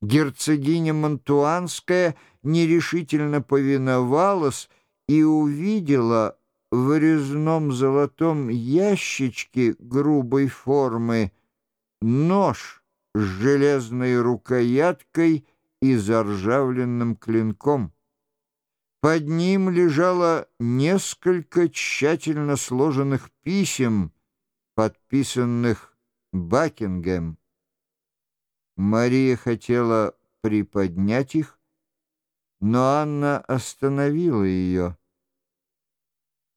Герцогиня Монтуанская нерешительно повиновалась и увидела в резном золотом ящичке грубой формы нож с железной рукояткой и заржавленным клинком. Под ним лежало несколько тщательно сложенных писем, подписанных Бакингем. Мария хотела приподнять их, но Анна остановила ее.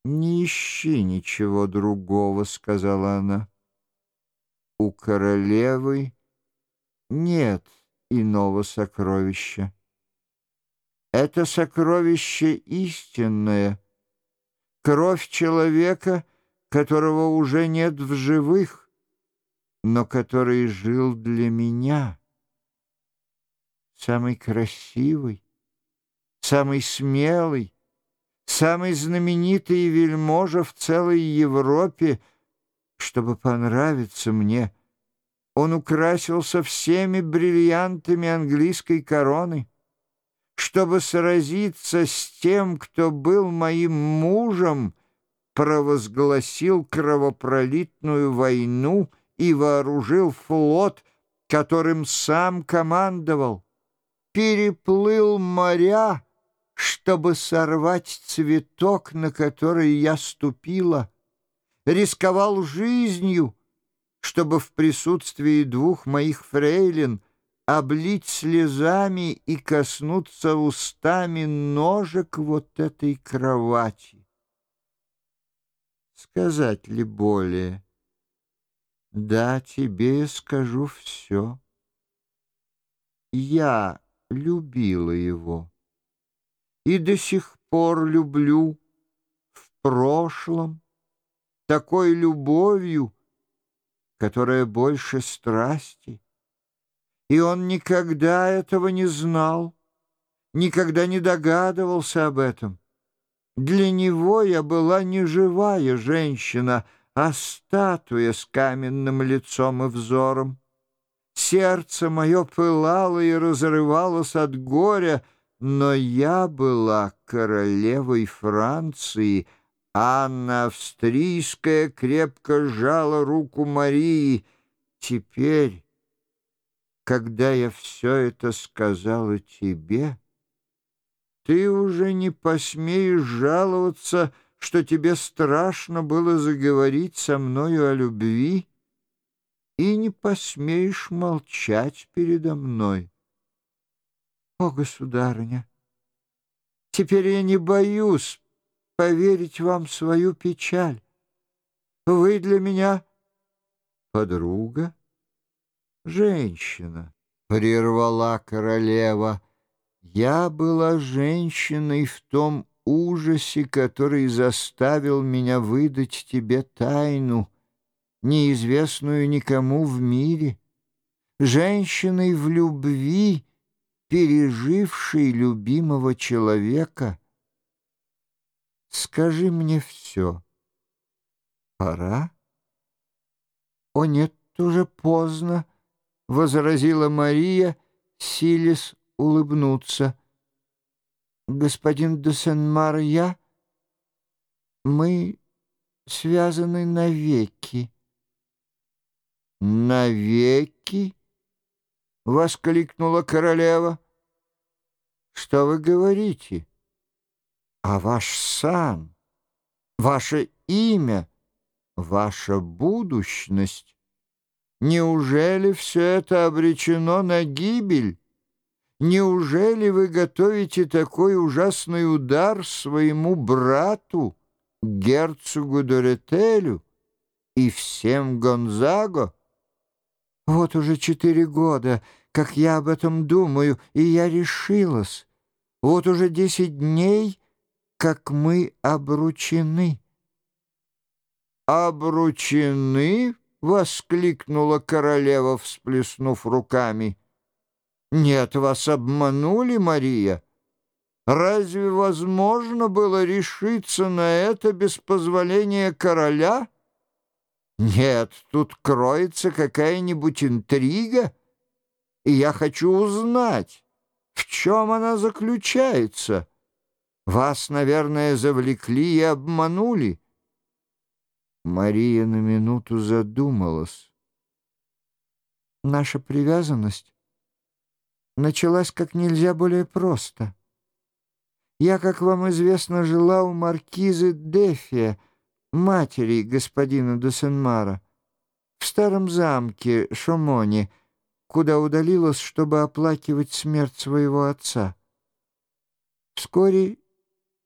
«Не ищи ничего другого», — сказала она. «У королевы нет иного сокровища. Это сокровище истинное, кровь человека, которого уже нет в живых, но который жил для меня. Самый красивый, самый смелый, самый знаменитый вельможа в целой Европе, чтобы понравиться мне. Он украсился всеми бриллиантами английской короны, чтобы сразиться с тем, кто был моим мужем, провозгласил кровопролитную войну и вооружил флот, которым сам командовал, переплыл моря, чтобы сорвать цветок, на который я ступила, рисковал жизнью, чтобы в присутствии двух моих фрейлин облить слезами и коснуться устами ножек вот этой кровати. Сказать ли более? Да, тебе я скажу все. Я любила его и до сих пор люблю в прошлом такой любовью, которая больше страсти. И он никогда этого не знал, никогда не догадывался об этом. Для него я была не живая женщина, а статуя с каменным лицом и взором. Сердце мое пылало и разрывалось от горя, но я была королевой Франции. Анна Австрийская крепко сжала руку Марии. Теперь, когда я все это сказала тебе, ты уже не посмеешь жаловаться, что тебе страшно было заговорить со мною о любви, посмеешь молчать передо мной. О, государыня, теперь я не боюсь поверить вам свою печаль. Вы для меня подруга, женщина, прервала королева. Я была женщиной в том ужасе, который заставил меня выдать тебе тайну, неизвестную никому в мире, женщиной в любви, переживший любимого человека, скажи мне все. Пора? О, нет, уже поздно, — возразила Мария, силясь улыбнуться. Господин де Сен-Мар я, мы связаны навеки. Навеки? — воскликнула королева. «Что вы говорите? А ваш сан, ваше имя, ваша будущность? Неужели все это обречено на гибель? Неужели вы готовите такой ужасный удар своему брату, герцогу Доретелю и всем Гонзаго?» Вот уже четыре года, как я об этом думаю, и я решилась. Вот уже десять дней, как мы обручены». «Обручены?» — воскликнула королева, всплеснув руками. «Нет, вас обманули, Мария. Разве возможно было решиться на это без позволения короля?» Нет, тут кроется какая-нибудь интрига. и я хочу узнать, в чем она заключается. Вас, наверное, завлекли и обманули». Мария на минуту задумалась. Наша привязанность началась как нельзя более просто. Я, как вам известно, жила у маркизы Дефия, матери господина де Сен-Мара, в старом замке Шомоне, куда удалилась, чтобы оплакивать смерть своего отца. Вскоре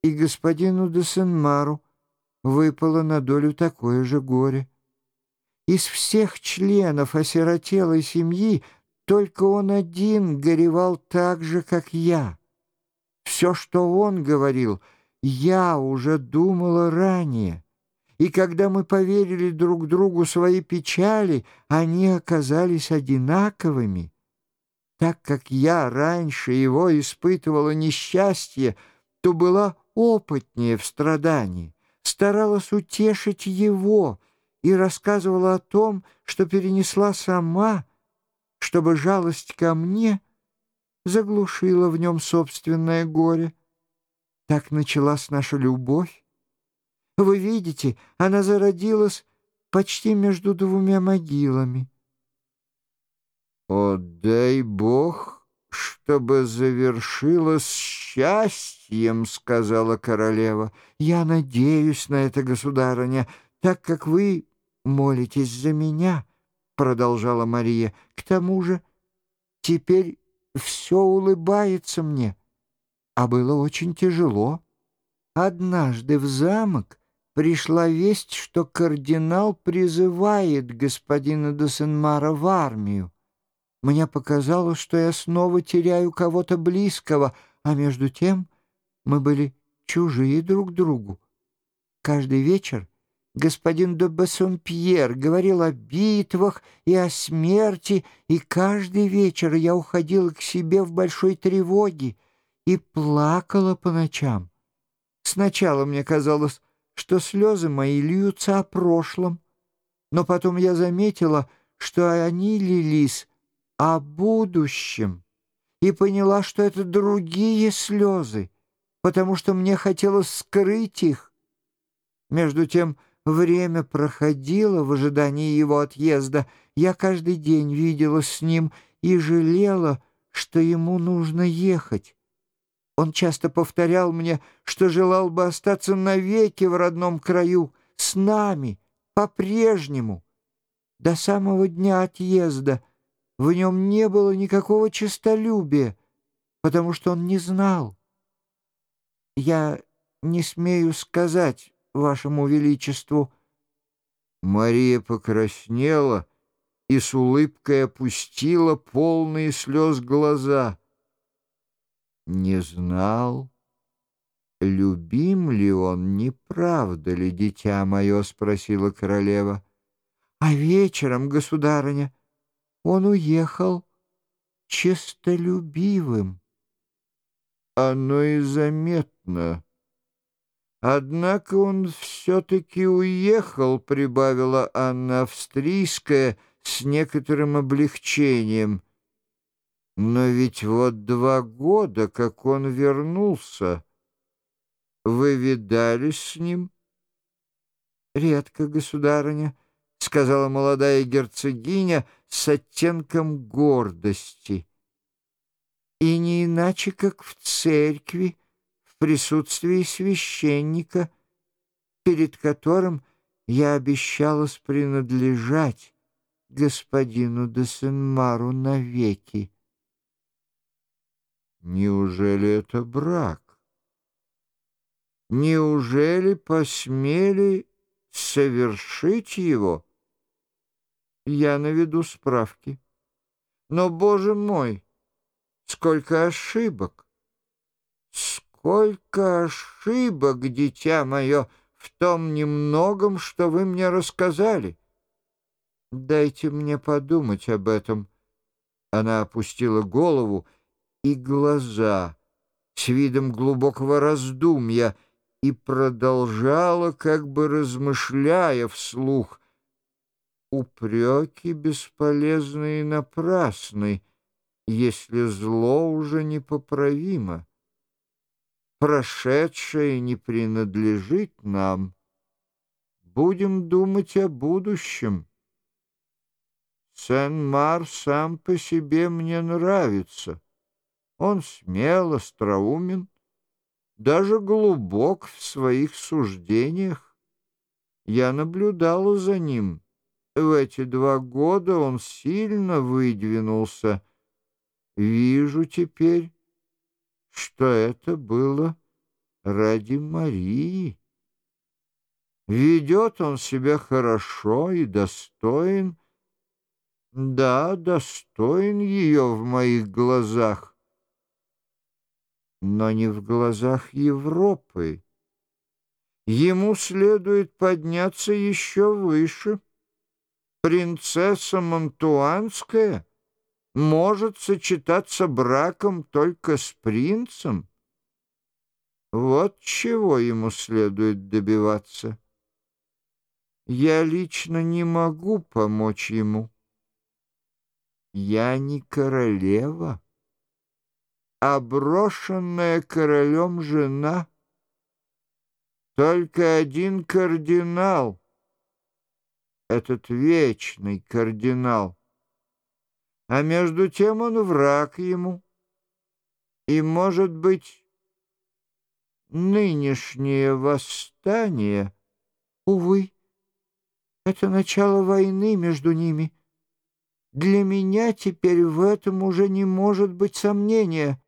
и господину де Сен-Мару выпало на долю такое же горе. Из всех членов осиротелой семьи только он один горевал так же, как я. Все, что он говорил, я уже думала ранее. И когда мы поверили друг другу свои печали, они оказались одинаковыми. Так как я раньше его испытывала несчастье, то была опытнее в страдании, старалась утешить его и рассказывала о том, что перенесла сама — чтобы жалость ко мне заглушила в нем собственное горе. Так началась наша любовь. Вы видите, она зародилась почти между двумя могилами. «О, дай Бог, чтобы завершилось счастьем», — сказала королева. «Я надеюсь на это, государыня, так как вы молитесь за меня». — продолжала Мария. «К тому же теперь все улыбается мне, а было очень тяжело. Однажды в замок пришла весть, что кардинал призывает господина Досенмара в армию. Мне показалось, что я снова теряю кого-то близкого, а между тем мы были чужие друг другу. Каждый вечер господин де Бассомпьер говорил о битвах и о смерти, и каждый вечер я уходила к себе в большой тревоге и плакала по ночам. Сначала мне казалось, что слезы мои льются о прошлом, но потом я заметила, что они лились о будущем, и поняла, что это другие слезы, потому что мне хотелось скрыть их. Между тем, Время проходило в ожидании его отъезда. Я каждый день виделась с ним и жалела, что ему нужно ехать. Он часто повторял мне, что желал бы остаться навеки в родном краю, с нами, по-прежнему. До самого дня отъезда в нем не было никакого честолюбия, потому что он не знал. Я не смею сказать вашему величеству». Мария покраснела и с улыбкой опустила полные слез глаза. «Не знал, любим ли он, не правда ли, дитя мое?» — спросила королева. «А вечером, государыня, он уехал честолюбивым». «Оно и заметно». «Однако он все-таки уехал», — прибавила Анна Австрийская с некоторым облегчением. «Но ведь вот два года, как он вернулся. Вы видались с ним?» «Редко, государыня», — сказала молодая герцогиня с оттенком гордости. «И не иначе, как в церкви» в присутствии священника, перед которым я обещалась принадлежать господину де Сен-Мару навеки. Неужели это брак? Неужели посмели совершить его? Я наведу справки. Но, боже мой, сколько ошибок! Сколько ошибок, дитя мое, в том немногом, что вы мне рассказали. Дайте мне подумать об этом. Она опустила голову и глаза с видом глубокого раздумья и продолжала, как бы размышляя вслух. Упреки бесполезны и напрасны. если зло уже непоправимо. Прошедшее не принадлежит нам. Будем думать о будущем. Сен-Мар сам по себе мне нравится. Он смел, остроумен, даже глубок в своих суждениях. Я наблюдала за ним. В эти два года он сильно выдвинулся. Вижу теперь, что это было ради Марии. Ведет он себя хорошо и достоин, да, достоин ее в моих глазах, но не в глазах Европы. Ему следует подняться еще выше. Принцесса Монтуанская может сочетаться браком только с принцем. Вот чего ему следует добиваться. Я лично не могу помочь ему. Я не королева, а брошенная королем жена. Только один кардинал, этот вечный кардинал, а между тем он враг ему. И, может быть, нынешнее восстание, увы, это начало войны между ними — для меня теперь в этом уже не может быть сомнения.